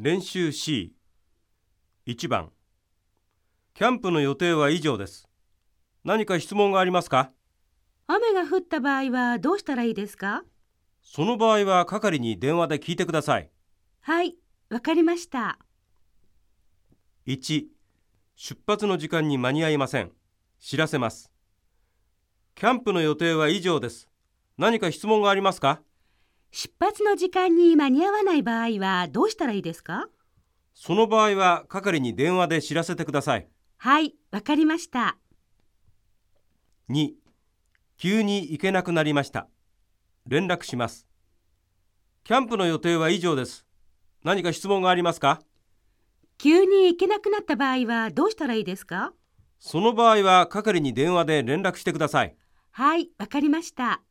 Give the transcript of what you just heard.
練習 C1 番。キャンプの予定は以上です。何か質問がありますか？雨が降った場合はどうしたらいいですか？その場合は係に電話で聞いてください。はい、わかりました。1出発の時間に間に合いません。知らせます。キャンプの予定は以上です。何か質問がありますか？出発の時間に間に合わない場合はどうしたらいいですか？その場合は係に電話で知らせてください。はい、わかりました。2急に行けなくなりました。連絡します。キャンプの予定は以上です。何か質問がありますか？急に行けなくなった場合はどうしたらいいですか？その場合は係に電話で連絡してください。はい、わかりました。